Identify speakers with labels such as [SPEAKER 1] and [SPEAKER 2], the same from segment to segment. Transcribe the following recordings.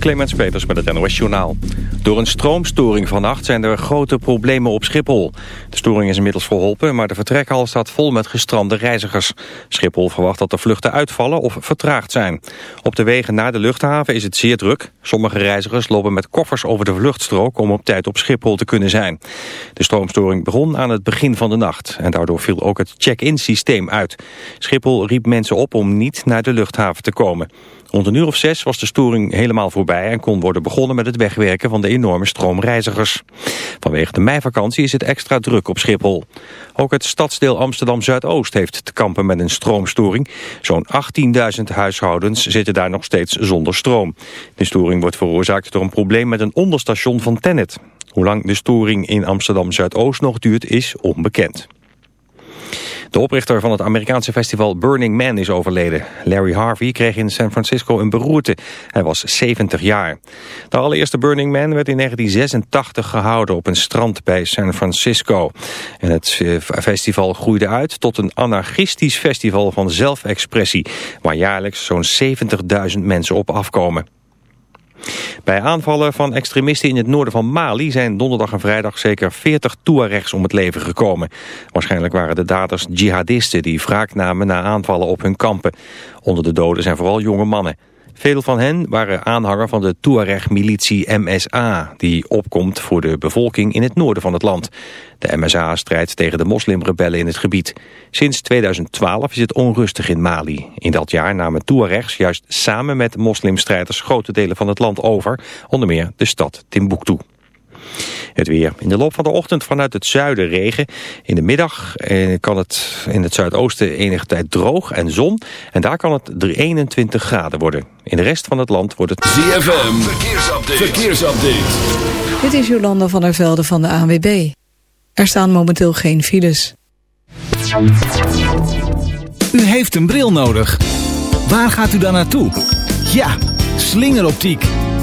[SPEAKER 1] Clemens Peters met het NOS Journaal. Door een stroomstoring vannacht zijn er grote problemen op Schiphol. De storing is inmiddels verholpen, maar de vertrekhal staat vol met gestrande reizigers. Schiphol verwacht dat de vluchten uitvallen of vertraagd zijn. Op de wegen naar de luchthaven is het zeer druk. Sommige reizigers lopen met koffers over de vluchtstrook om op tijd op Schiphol te kunnen zijn. De stroomstoring begon aan het begin van de nacht en daardoor viel ook het check-in systeem uit. Schiphol riep mensen op om niet naar de luchthaven te komen. Rond een uur of zes was de storing helemaal voorbij en kon worden begonnen met het wegwerken van de enorme stroom reizigers. Vanwege de meivakantie is het extra druk op Schiphol. Ook het stadsdeel Amsterdam-Zuidoost heeft te kampen met een stroomstoring. Zo'n 18.000 huishoudens zitten daar nog steeds zonder stroom. De storing wordt veroorzaakt door een probleem met een onderstation van Tennet. Hoe lang de storing in Amsterdam-Zuidoost nog duurt is onbekend. De oprichter van het Amerikaanse festival Burning Man is overleden. Larry Harvey kreeg in San Francisco een beroerte. Hij was 70 jaar. De allereerste Burning Man werd in 1986 gehouden op een strand bij San Francisco. En het eh, festival groeide uit tot een anarchistisch festival van zelfexpressie... waar jaarlijks zo'n 70.000 mensen op afkomen. Bij aanvallen van extremisten in het noorden van Mali zijn donderdag en vrijdag zeker 40 Tuaregs om het leven gekomen. Waarschijnlijk waren de daders jihadisten die wraak namen na aanvallen op hun kampen. Onder de doden zijn vooral jonge mannen. Veel van hen waren aanhanger van de Tuareg-militie MSA... die opkomt voor de bevolking in het noorden van het land. De MSA strijdt tegen de moslimrebellen in het gebied. Sinds 2012 is het onrustig in Mali. In dat jaar namen Tuaregs juist samen met moslimstrijders... grote delen van het land over, onder meer de stad Timbuktu. Het weer. In de loop van de ochtend vanuit het zuiden regen. In de middag eh, kan het in het zuidoosten enige tijd droog en zon. En daar kan het 21 graden worden. In de rest van het land wordt het...
[SPEAKER 2] ZFM, verkeersupdate. verkeersupdate.
[SPEAKER 3] Dit is Jolanda van der Velde van de ANWB. Er staan momenteel geen files.
[SPEAKER 4] U heeft een bril nodig. Waar gaat u dan naartoe? Ja, slingeroptiek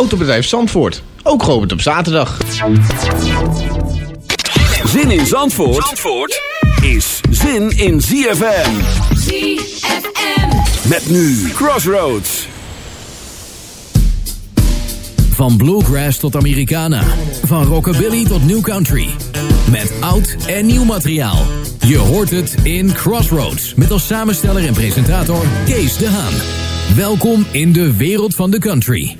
[SPEAKER 5] Autobedrijf Zandvoort, ook geopend op zaterdag.
[SPEAKER 2] Zin in Zandvoort, Zandvoort is zin in ZFM.
[SPEAKER 6] ZFM.
[SPEAKER 2] Met nu Crossroads.
[SPEAKER 7] Van bluegrass tot Americana. Van rockabilly tot new country. Met oud en nieuw materiaal. Je hoort het in Crossroads. Met als samensteller en presentator Kees de Haan. Welkom in de wereld van de country.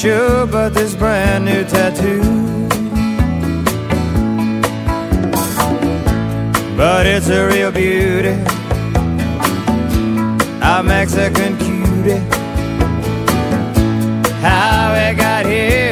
[SPEAKER 8] sure about this brand new tattoo. But it's a real beauty, a Mexican cutie. How it got here.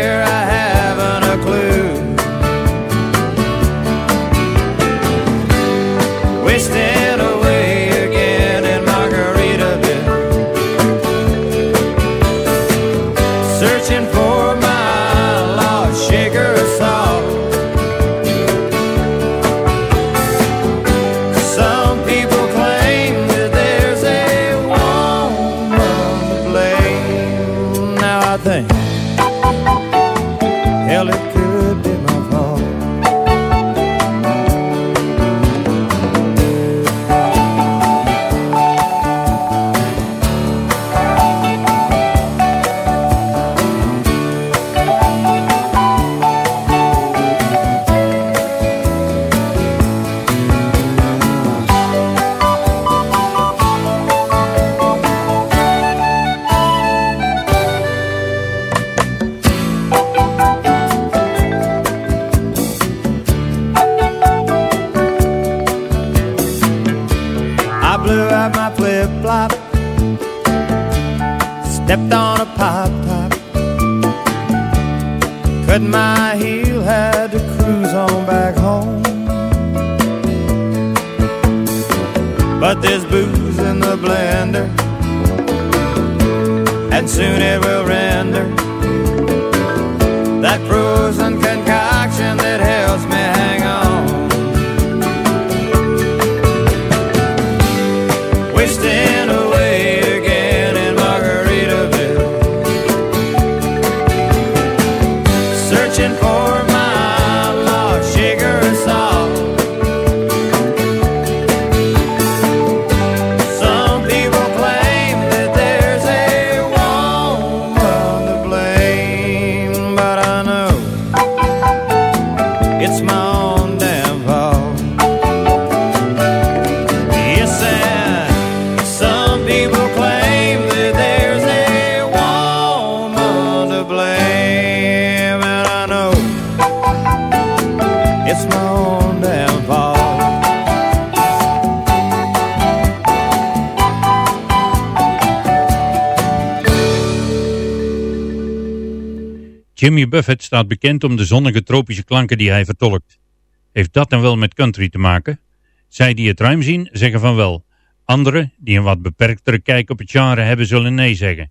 [SPEAKER 9] Jimmy Buffett staat bekend om de zonnige tropische klanken die hij vertolkt. Heeft dat dan wel met country te maken? Zij die het ruim zien, zeggen van wel. Anderen, die een wat beperktere kijk op het genre hebben, zullen nee zeggen.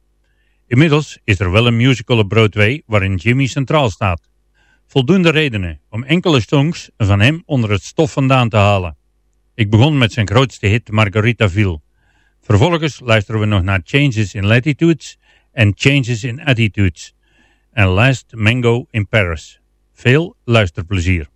[SPEAKER 9] Inmiddels is er wel een musical op Broadway waarin Jimmy centraal staat. Voldoende redenen om enkele songs van hem onder het stof vandaan te halen. Ik begon met zijn grootste hit Margarita Margaritaville. Vervolgens luisteren we nog naar Changes in Latitudes en Changes in Attitudes en Last Mango in Paris. Veel luisterplezier.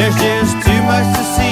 [SPEAKER 8] There's just too much to see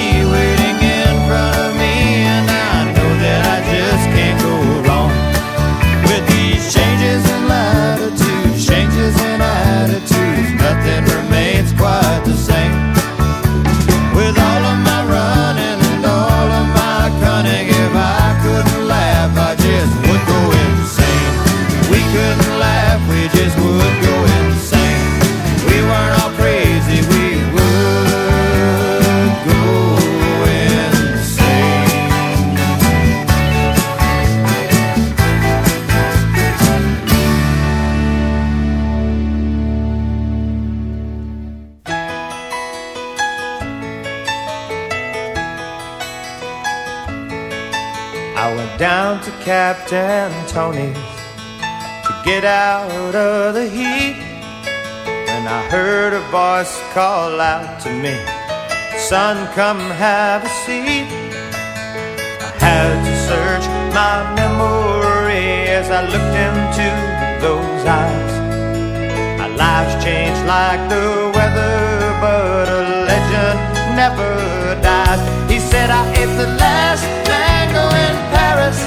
[SPEAKER 8] voice call out to me, Son, come have a seat. I had to search my memory as I looked into those eyes. My life's changed like the weather, but a legend never dies. He said, I ate the last mango in Paris,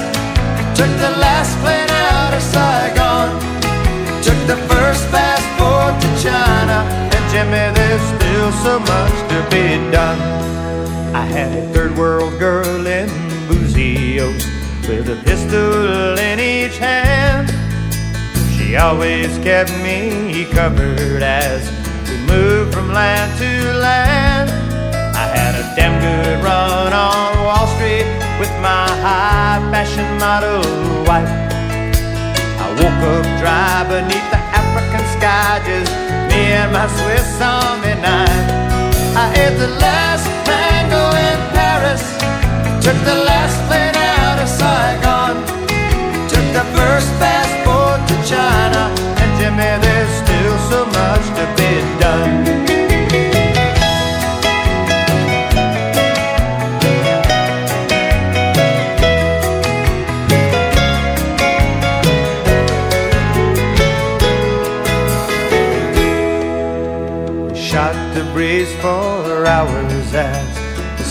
[SPEAKER 8] took the last plane out of Saigon, took the first passport to China, Jimmy, there's still so much to be done. I had a third world girl in Buzios with a pistol in each hand. She always kept me covered as we moved from land to land. I had a damn good run on Wall Street with my high fashion model wife. I woke up dry beneath the African sky, just and my Swiss Army knife. I ate the last mango in Paris, took the last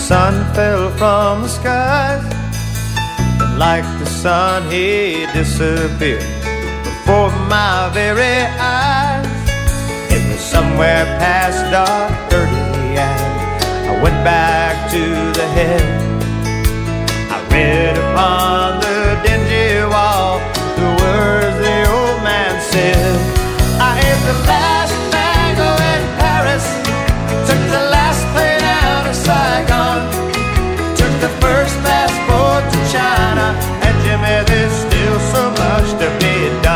[SPEAKER 8] sun fell from the skies. And like the sun, he disappeared before my very eyes. It was somewhere past dark thirty, and I went back to the head. I read upon the dingy wall the words the old man said. I ate the last much to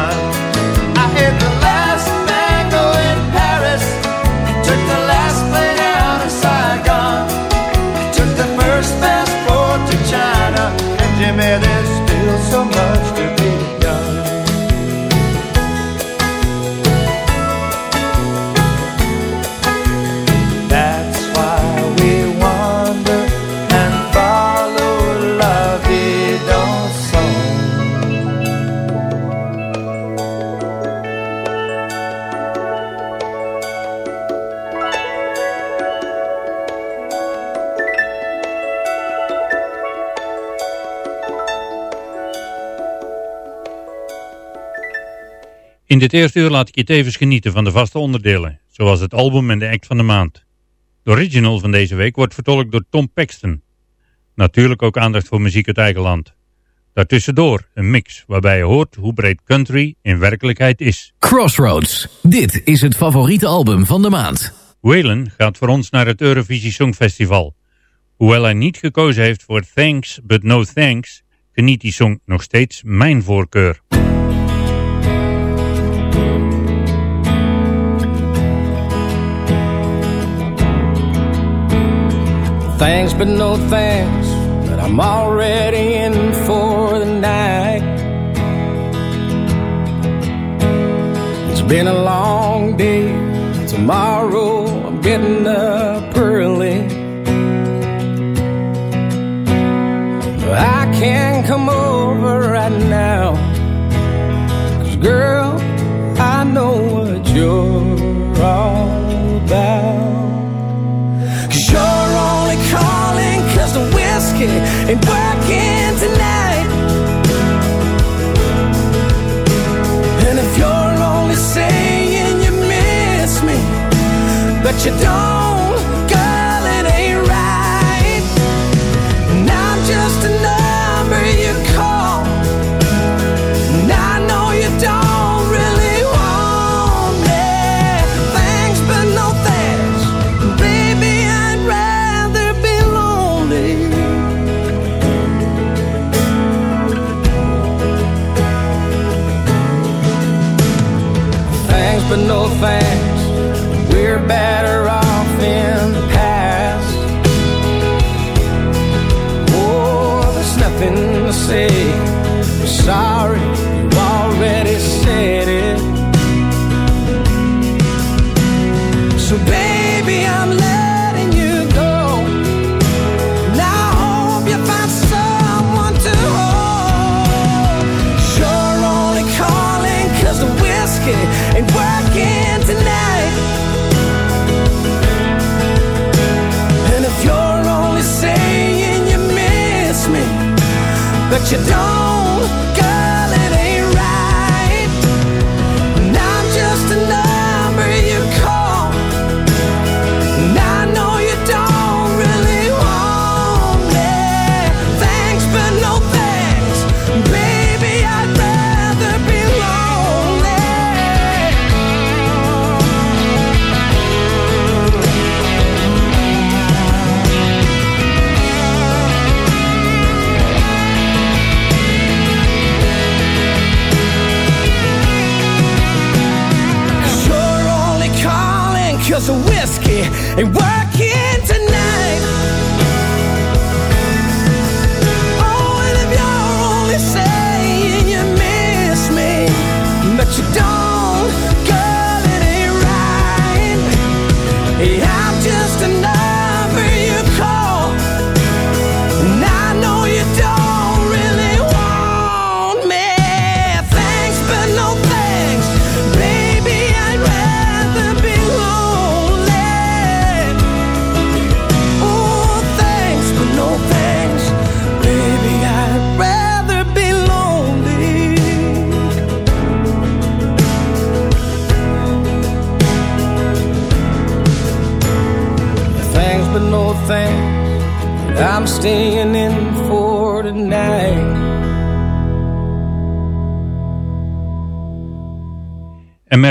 [SPEAKER 8] In
[SPEAKER 9] dit eerste uur laat ik je tevens genieten van de vaste onderdelen, zoals het album en de act van de maand. De original van deze week wordt vertolkt door Tom Paxton. Natuurlijk ook aandacht voor muziek uit eigen land. Daartussendoor een mix waarbij je hoort hoe breed country in werkelijkheid is.
[SPEAKER 7] Crossroads. Dit is het favoriete album van de maand.
[SPEAKER 9] Waylon gaat voor ons naar het Eurovisie Songfestival. Hoewel hij niet gekozen heeft voor Thanks But No Thanks, geniet die song nog steeds mijn voorkeur.
[SPEAKER 10] thanks but no thanks, but I'm already in for the night. It's been a long day, tomorrow I'm getting up early. But I can't come over right now, cause girl, I know what you're. don't, girl, it ain't right. I'm just a number you call. And I know you don't really want me. Thanks, but no thanks. Baby, I'd rather be lonely. Thanks, but no thanks better off in the past. Oh, there's nothing to say. Sorry. you don't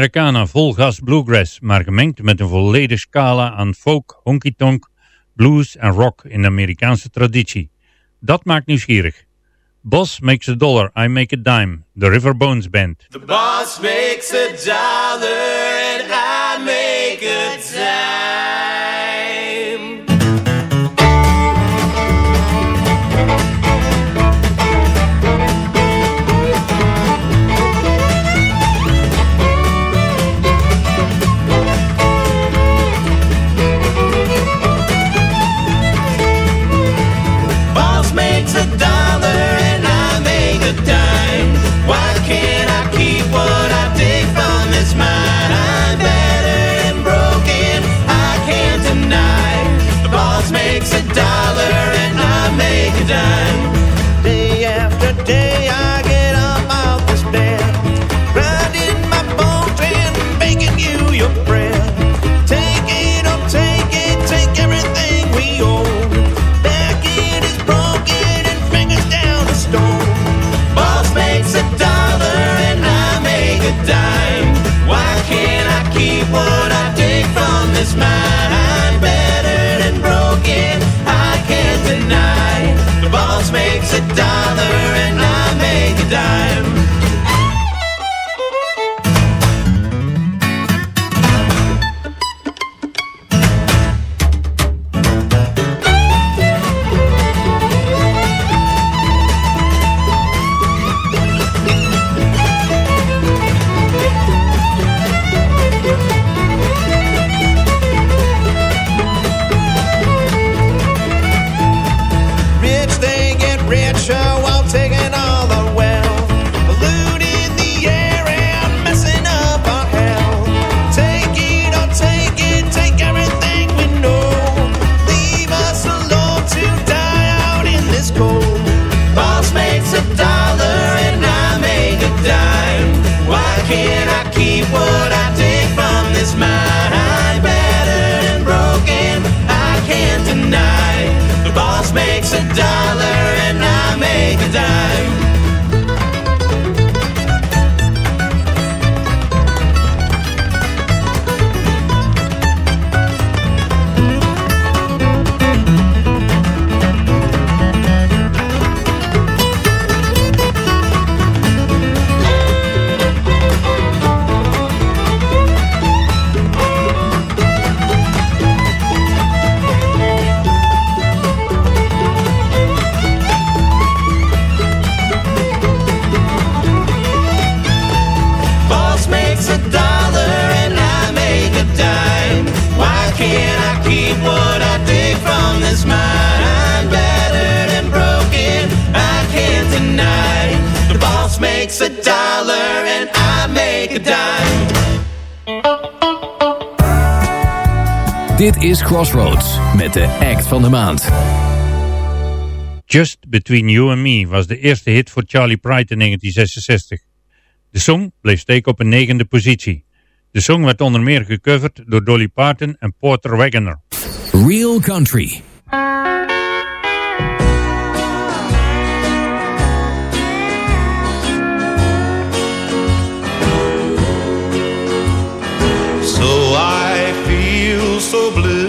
[SPEAKER 9] Americana volgas bluegrass, maar gemengd met een volledige scala aan folk, honky-tonk, blues en rock in de Amerikaanse traditie. Dat maakt nieuwsgierig. Boss makes a dollar, I make a dime. The River Bones Band.
[SPEAKER 11] The boss makes a dollar and I make a
[SPEAKER 7] act van de maand.
[SPEAKER 9] Just Between You and Me was de eerste hit voor Charlie Pride in 1966. De song bleef steken op een negende positie. De song werd onder meer gecoverd door Dolly Parton en Porter Wagoner.
[SPEAKER 7] Real Country.
[SPEAKER 8] So I feel so blue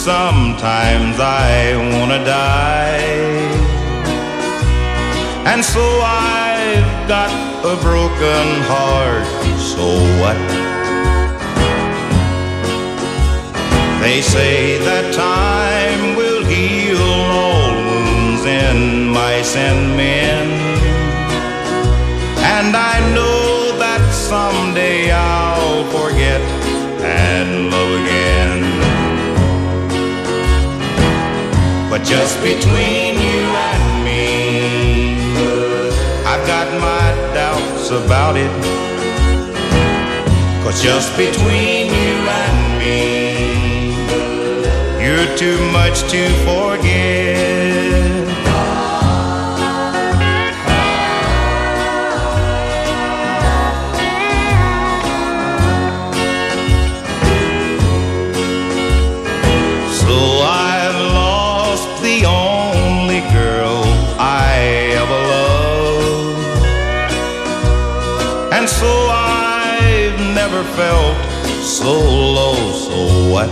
[SPEAKER 8] sometimes I wanna die. And so I've got a broken heart, so what? They say that time will heal all wounds in mice and men. And I know that someday I'll forget and love again. But just between you and me, I've got my doubts about it. Cause just between you and me, you're too much to forget. Never felt so low, so wet.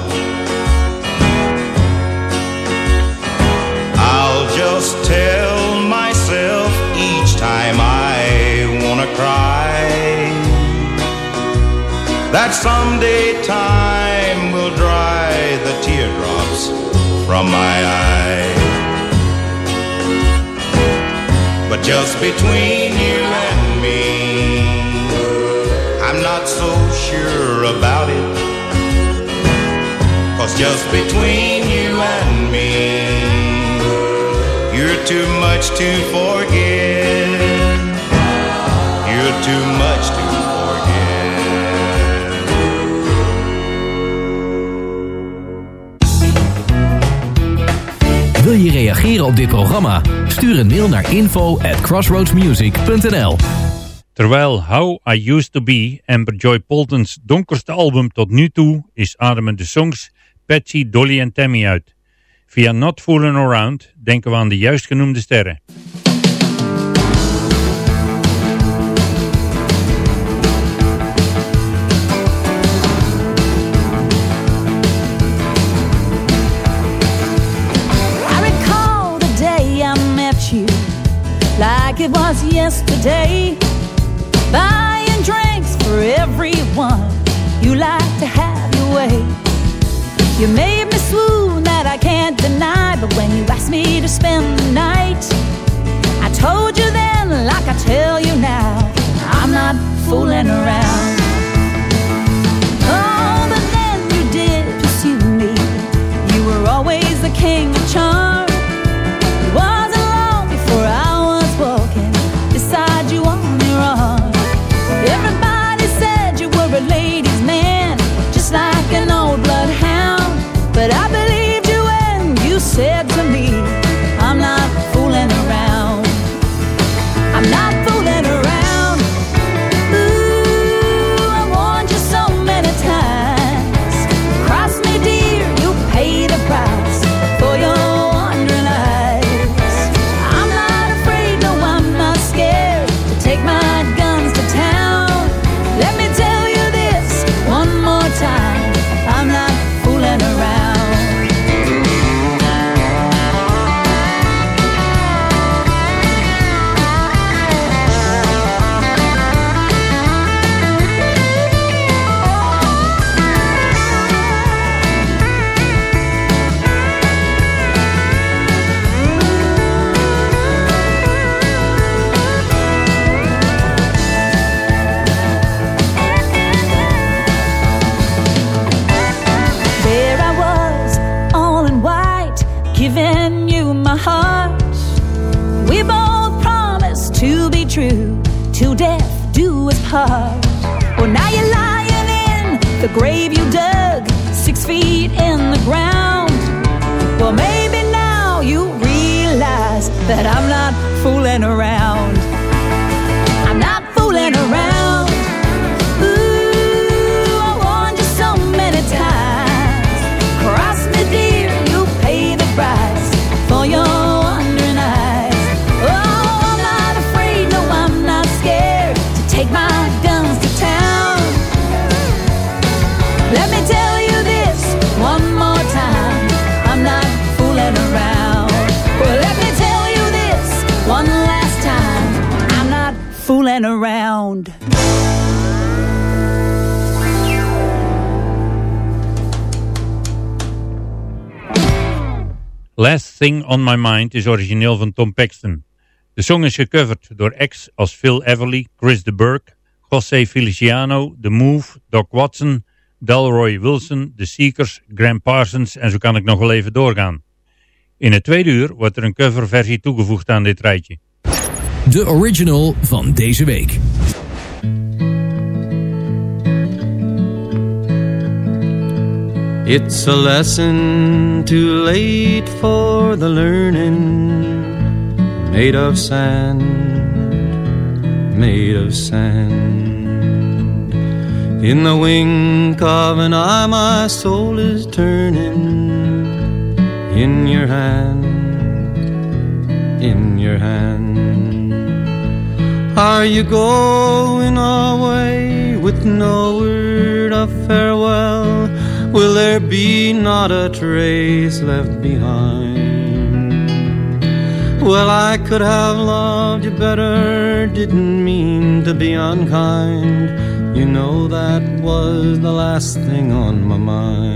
[SPEAKER 8] I'll just tell myself each time I wanna cry that someday time will dry the teardrops from my eye. But just between you about it. Cause just between you and me, you're too much to forget. You're too much to forget.
[SPEAKER 7] Wil je reageren op dit programma? Stuur een mail naar info at crossroadsmusic.nl
[SPEAKER 9] Terwijl How I Used To Be, Amber Joy Polton's donkerste album tot nu toe, is ademen de songs Patsy, Dolly en Tammy uit. Via Not Fooling Around denken we aan de juist genoemde sterren.
[SPEAKER 12] Like it was yesterday. Buying drinks for everyone. You like to have your way. You made me swoon that I can't deny. But when you asked me to spend the night, I told you then, like I tell you now, I'm not fooling around. Chega
[SPEAKER 9] Last Thing on My Mind is origineel van Tom Paxton. De song is gecoverd door acts als Phil Everly, Chris de Burgh, José Feliciano, The Move, Doc Watson, Delroy Wilson, The Seekers, Graham Parsons en zo kan ik nog wel even doorgaan. In het tweede uur wordt er een coverversie toegevoegd aan dit rijtje.
[SPEAKER 7] De original van deze week.
[SPEAKER 13] It's a lesson too late for the learning. Made of sand, made of sand. In the wink of an eye, my soul is turning. In your hand, in your hand. Are you going away with no word of farewell? Will there be not a trace left behind? Well, I could have loved you better, didn't mean to be unkind. You know that was the last thing on my mind.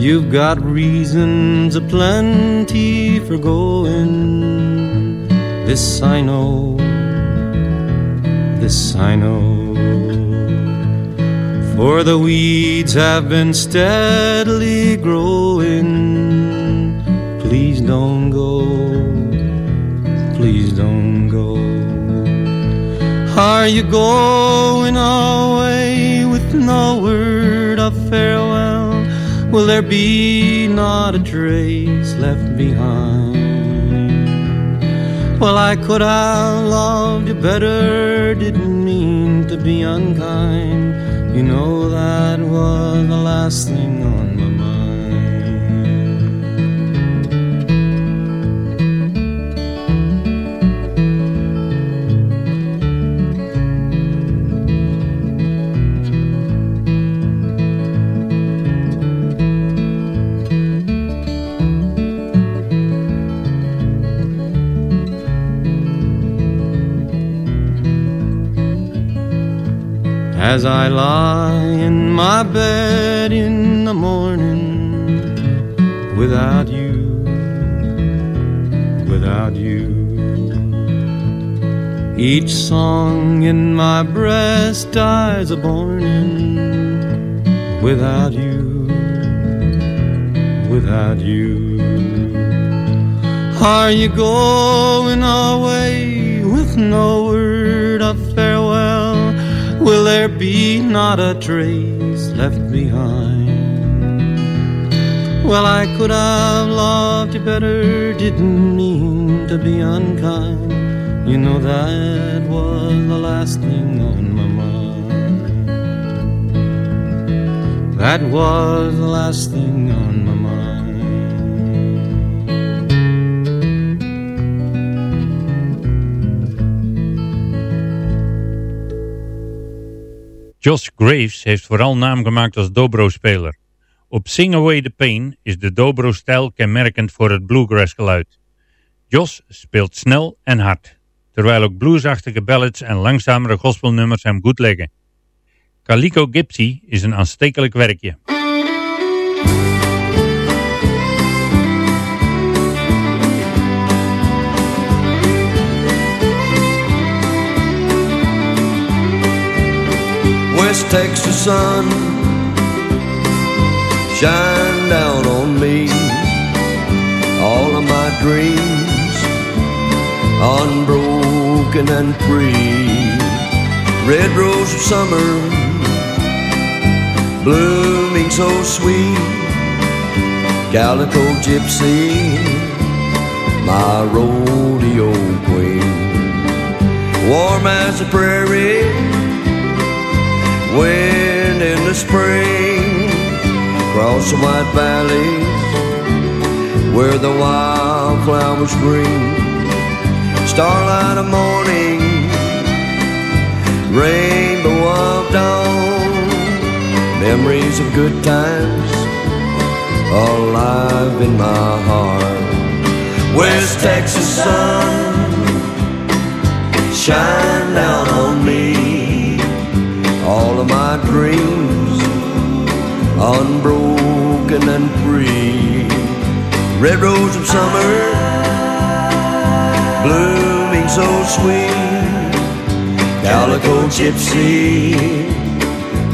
[SPEAKER 13] You've got reasons aplenty for going. This I know, this I know. For the weeds have been steadily growing. Please don't go, please don't go. Are you going away with no word of farewell? Will there be not a trace left behind? Well, I could have loved you better, didn't mean to be unkind. You know that was the last thing As I lie in my bed in the morning without you, without you. Each song in my breast dies a borning without you, without you. Are you going away with no word of farewell? Will there be not a trace left behind? Well, I could have loved you better, didn't mean to be unkind. You know that was the last thing on my mind. That was the last thing on
[SPEAKER 9] Josh Graves heeft vooral naam gemaakt als dobro-speler. Op Sing Away the Pain is de dobro-stijl kenmerkend voor het bluegrass geluid. Josh speelt snel en hard, terwijl ook bluesachtige ballads en langzamere gospelnummers hem goed liggen. Calico Gypsy is een aanstekelijk werkje.
[SPEAKER 14] West Texas sun shine down on me. All of my dreams, unbroken and free. Red rose of summer, blooming so sweet. Calico gypsy, my rodeo queen. Warm as the prairie, wind in the spring, across the white valleys where the wildflowers green. Starlight of morning, rainbow of dawn, memories of good times alive in my heart. West Texas sun, shine down on me. All of my dreams, unbroken and free. Red rose of summer, blooming so sweet. Calico gypsy,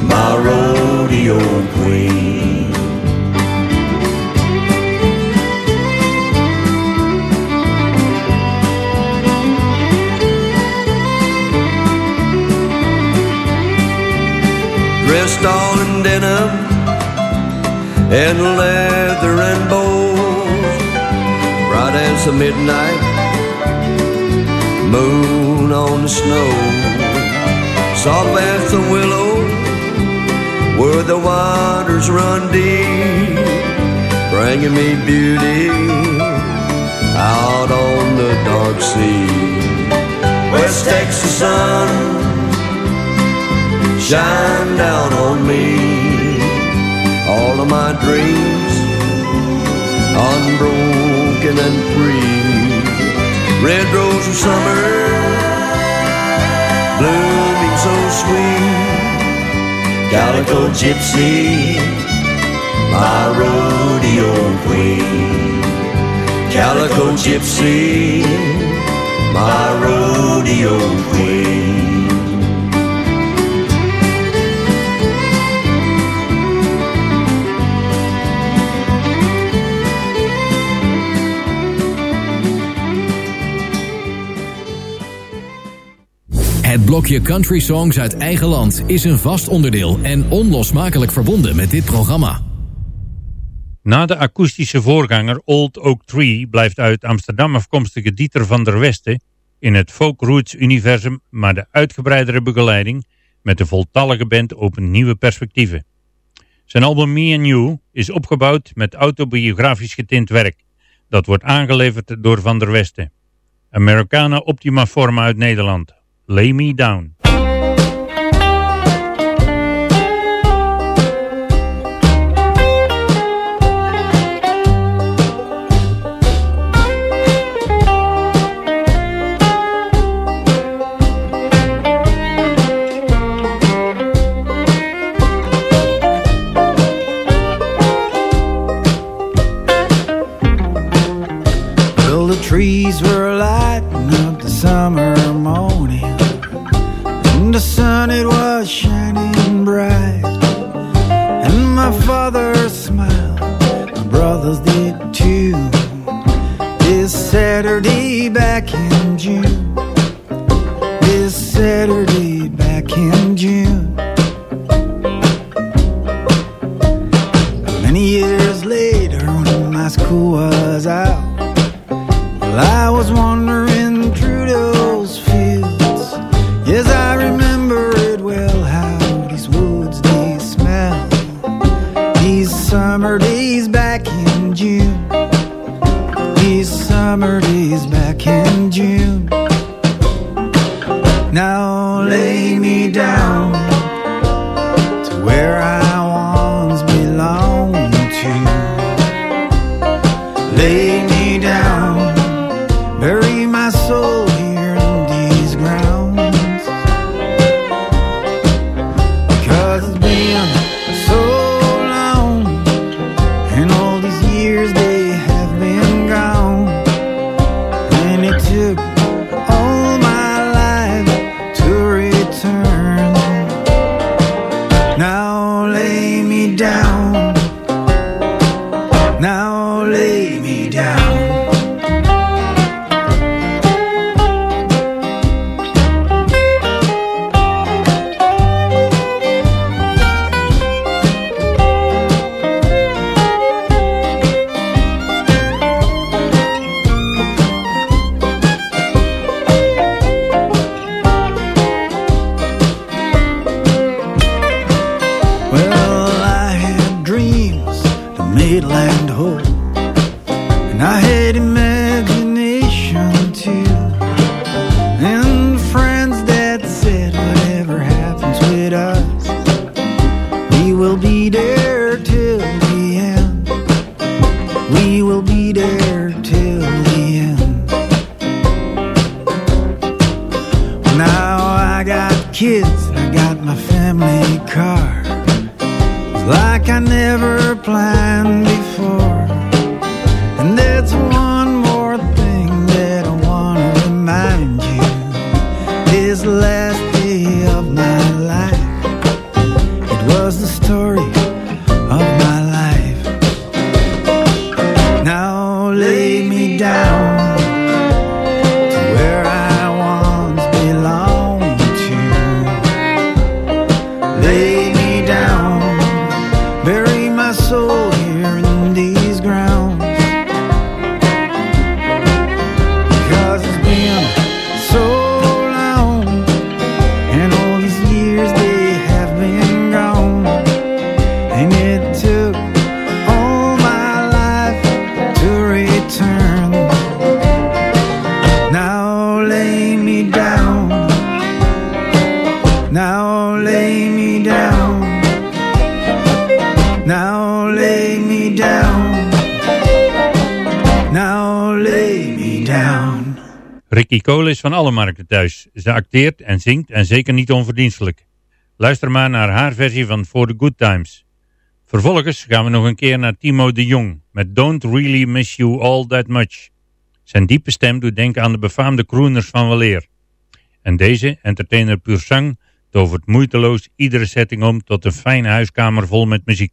[SPEAKER 14] my rodeo queen. Dressed all in denim and leather and bows, bright as the midnight moon on the snow, soft as the willow where the waters run deep, bringing me beauty out on the dark sea. West Texas sun, shine down on me. All of my dreams, unbroken and free. Red rose of summer, blooming so sweet. Calico gypsy, my rodeo queen. Calico gypsy, my rodeo queen.
[SPEAKER 7] Blokje country songs uit eigen land is een vast onderdeel en onlosmakelijk verbonden met dit programma.
[SPEAKER 15] Na de akoestische voorganger Old Oak Tree blijft uit Amsterdam afkomstige Dieter van der Westen in het folk roots universum, maar de uitgebreidere begeleiding met de voltallige band opent nieuwe perspectieven. Zijn album Me and You is opgebouwd met autobiografisch getint werk. Dat wordt aangeleverd door Van der Westen. Americana Optima Forma uit Nederland. Lay Me Down.
[SPEAKER 9] Ricky Cole is van alle markten thuis. Ze acteert en zingt en zeker niet onverdienstelijk. Luister maar naar haar versie van For the Good Times. Vervolgens gaan we nog een keer naar Timo de Jong met Don't Really Miss You All That Much. Zijn diepe stem doet denken aan de befaamde crooners van weleer. En deze, entertainer puur zang, tovert moeiteloos iedere setting om tot een fijne huiskamer vol met muziek.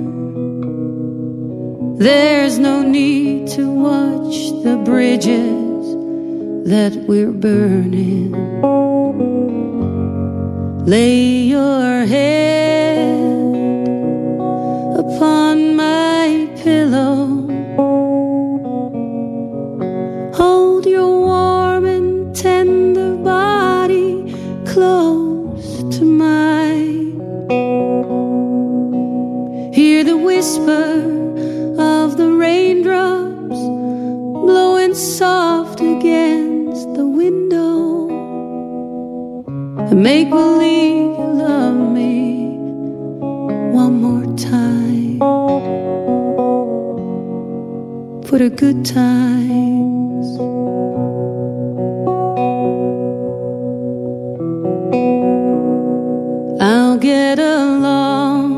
[SPEAKER 16] There's no need to watch the bridges that we're burning. Lay your head upon my pillow. Hold your warm and tender body close to mine. Hear the whisper And make believe you love me one more time for the good times. I'll get along.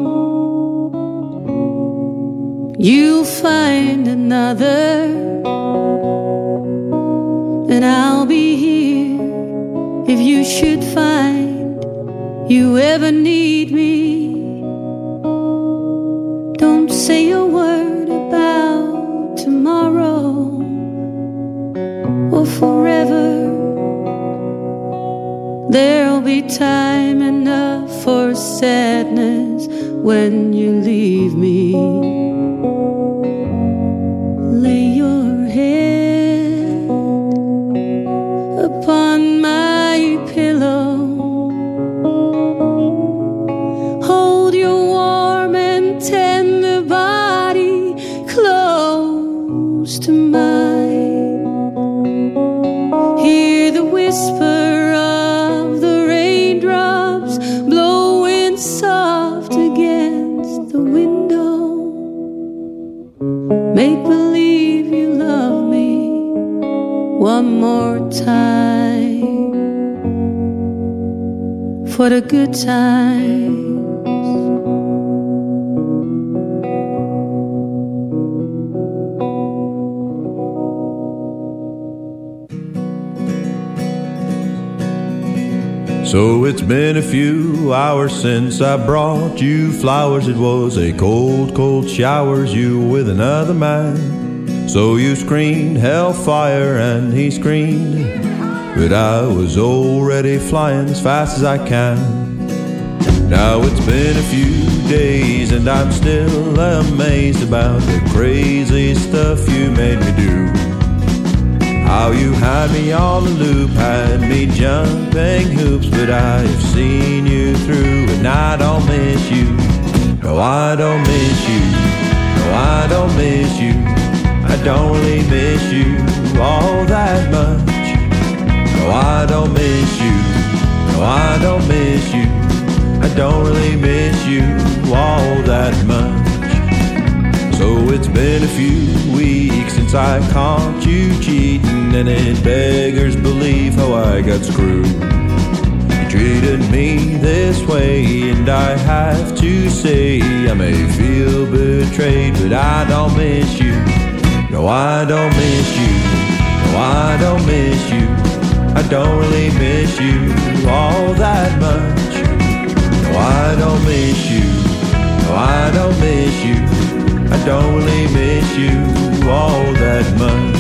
[SPEAKER 16] You'll find another, if you should find you ever need me. Don't say a word about tomorrow or forever. There'll be time enough for sadness when you leave me. For the good times.
[SPEAKER 17] So it's been a few hours since I brought you flowers. It was a cold, cold showers, you with another man. So you screamed hellfire and he screamed. But I was already flying as fast as I can. Now it's been a few days, and I'm still amazed about the crazy stuff you made me do. How you had me on the loop, had me jumping hoops, but I've seen you through, and I don't miss you. No, I don't miss you. No, I don't miss you. I don't really miss you all that much. No, I don't miss you. No, I don't miss you. I don't really miss you all that much. So it's been a few weeks since I caught you cheating, and it beggars belief how I got screwed. You treated me this way, and I have to say I may feel betrayed, but I don't miss you. No, I don't miss you. No, I don't miss you. I don't really miss you all that much. No, I don't miss you. No, I don't miss you. I don't really miss you all that much.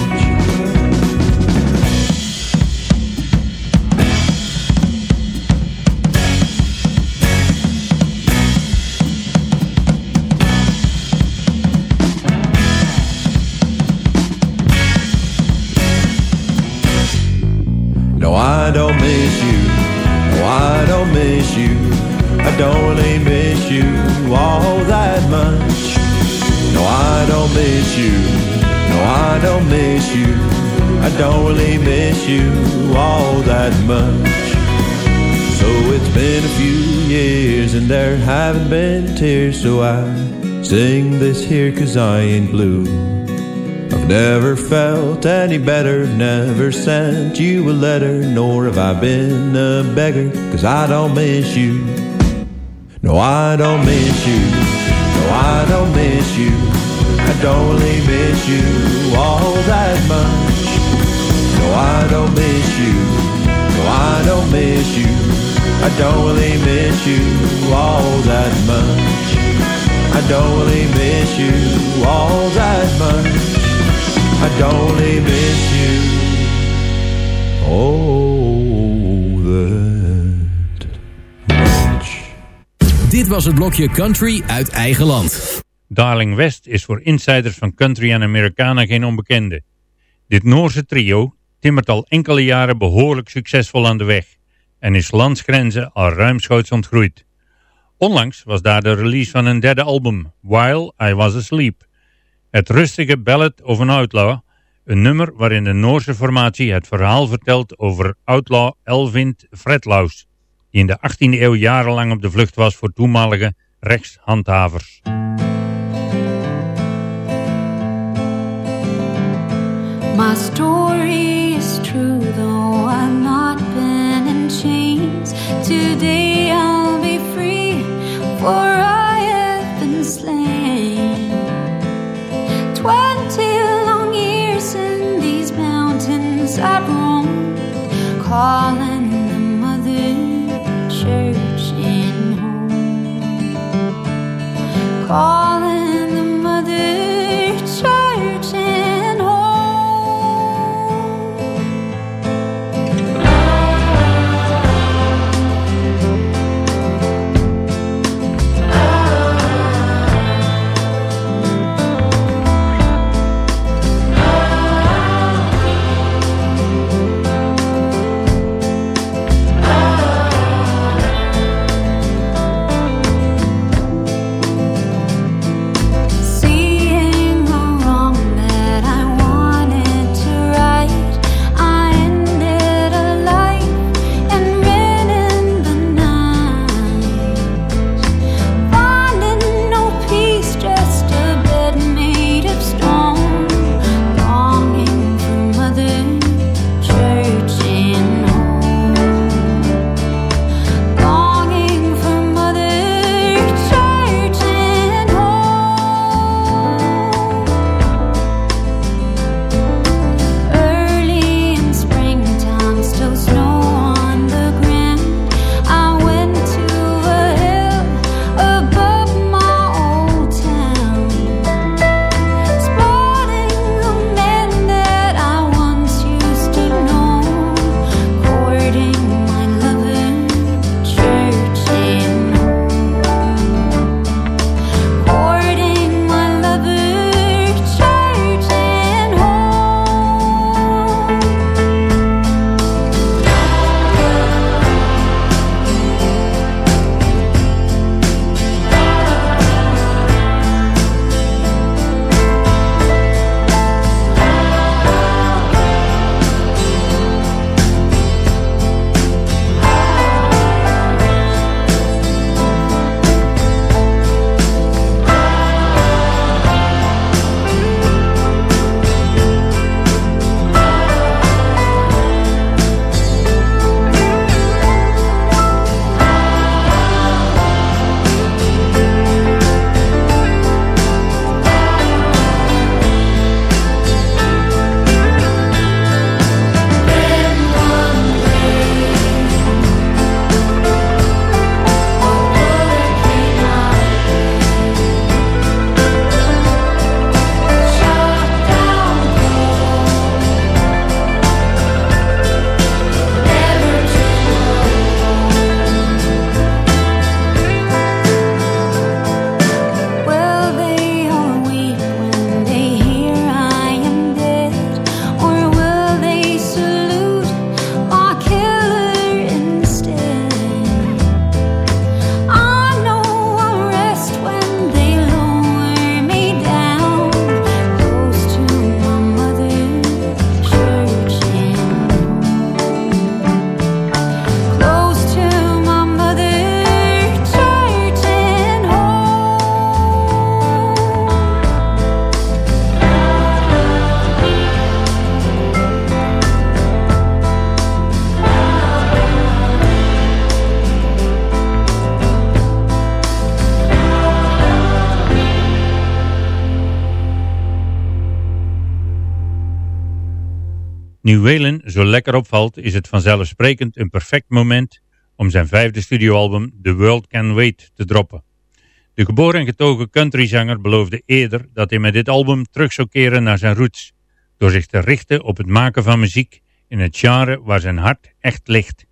[SPEAKER 17] Miss you. I don't really miss you all that much. So it's been a few years and there haven't been tears, so I sing this here cause I ain't blue. I've never felt any better, never sent you a letter, nor have I been a beggar, cause I don't miss you. No, I don't miss you. No, I don't miss you. I don't really miss you all that much. No, I don't miss you. No, I don't miss you. I don't really miss you all that much. I don't really miss you all that much. I don't really miss you. Oh, that much.
[SPEAKER 7] Dit was het blokje Country uit eigen land.
[SPEAKER 9] Darling West is voor insiders van country en Americana geen onbekende. Dit Noorse trio timmert al enkele jaren behoorlijk succesvol aan de weg en is landsgrenzen al ruimschoots ontgroeid. Onlangs was daar de release van een derde album, While I Was Asleep. Het rustige Ballad of an Outlaw, een nummer waarin de Noorse formatie het verhaal vertelt over outlaw Elvind Fredlaus, die in de 18e eeuw jarenlang op de vlucht was voor toenmalige rechtshandhavers.
[SPEAKER 16] My story is true, though I've not been in chains. Today I'll be free, for I have been slain. Twenty long years in these mountains I've roamed, calling the mother church in home. Calling
[SPEAKER 9] Nu Waylon zo lekker opvalt, is het vanzelfsprekend een perfect moment om zijn vijfde studioalbum The World Can Wait te droppen. De geboren en getogen countryzanger beloofde eerder dat hij met dit album terug zou keren naar zijn roots, door zich te richten op het maken van muziek in het genre waar zijn hart echt ligt.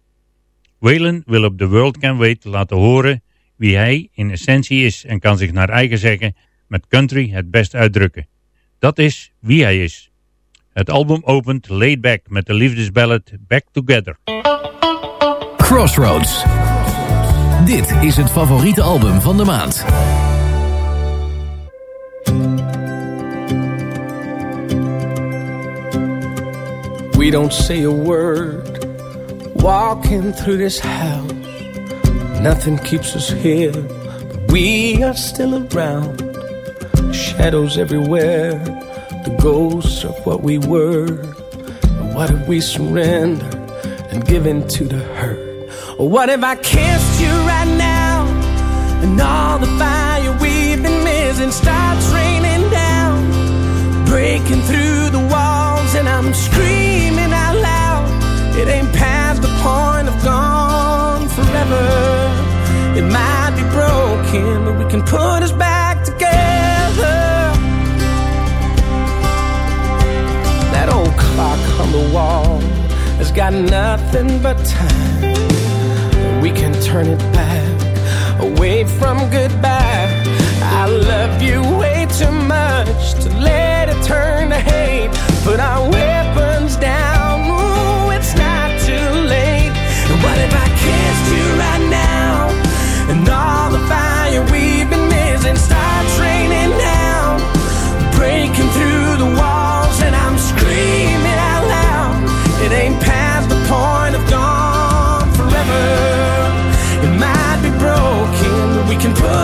[SPEAKER 9] Waylon wil op The World Can Wait laten horen wie hij in essentie is en kan zich naar eigen zeggen met country het best uitdrukken. Dat is wie hij is. Het album opent laid back met de liefdesballad Back Together.
[SPEAKER 7] Crossroads. Dit is het favoriete album van de maand.
[SPEAKER 10] We don't say a word walking through this house. Nothing keeps us here, but we are still around. Shadows everywhere, the ghosts of what we were. And what if we surrender and give in to the hurt? Or what if I kissed you right now and all the fire we've been missing starts raining down, breaking through the walls, and I'm screaming out loud. It ain't past the point of gone forever. It might be broken, but we can put us back the wall has got nothing but time. We can turn it back away from goodbye. I love you way too much to let it turn to hate. Put our weapons down. Ooh, it's not too late. What if I kissed you right now? And all the fire we've been missing starts raining down, breaking through the walls,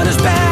[SPEAKER 10] can put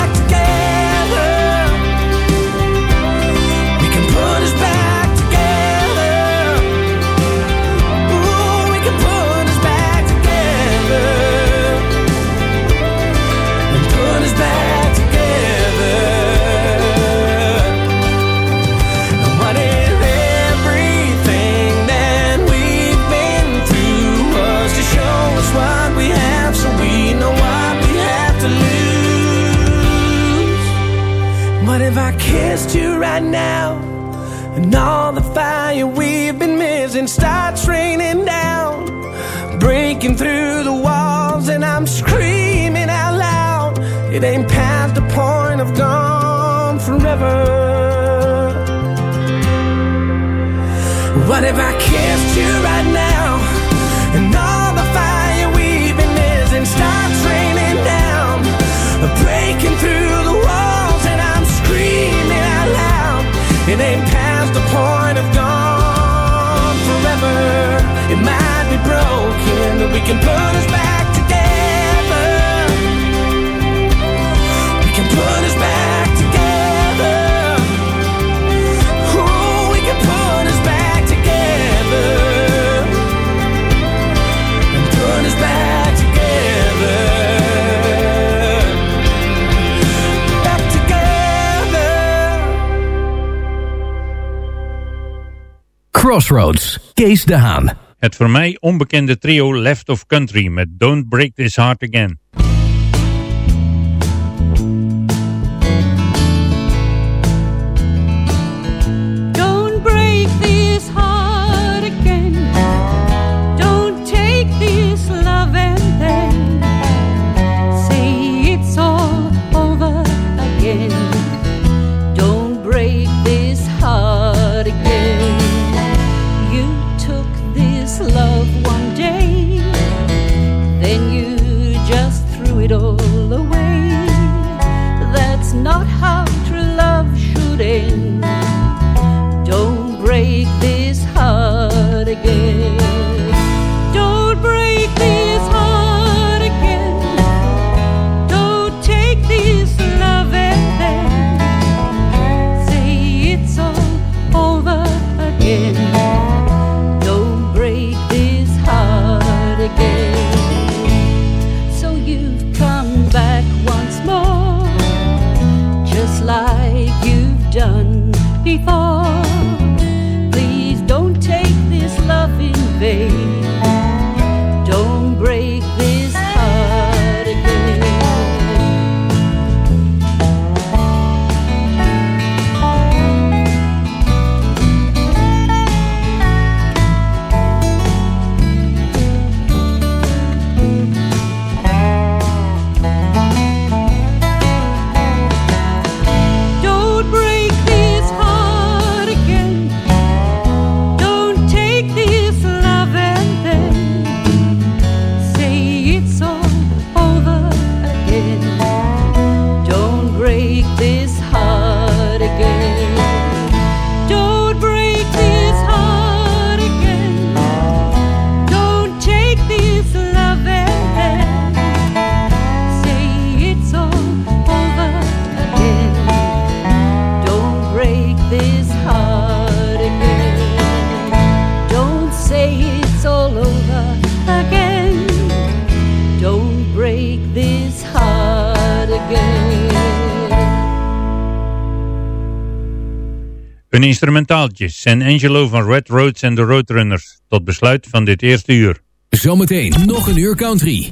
[SPEAKER 10] if I kissed you right now and all the fire we've been missing starts raining down, breaking through the walls, and I'm screaming out loud. It ain't past the point of gone forever. It might be broken, but we can put us back
[SPEAKER 7] Crossroads, Kees de Haan.
[SPEAKER 9] Het voor mij onbekende trio Left of Country met Don't Break This Heart Again. Een instrumentaaltje, San Angelo van Red Roads en de Roadrunners. Tot besluit van dit eerste uur.
[SPEAKER 7] Zometeen nog een uur country.